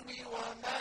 الْمَعُونِ وَمَا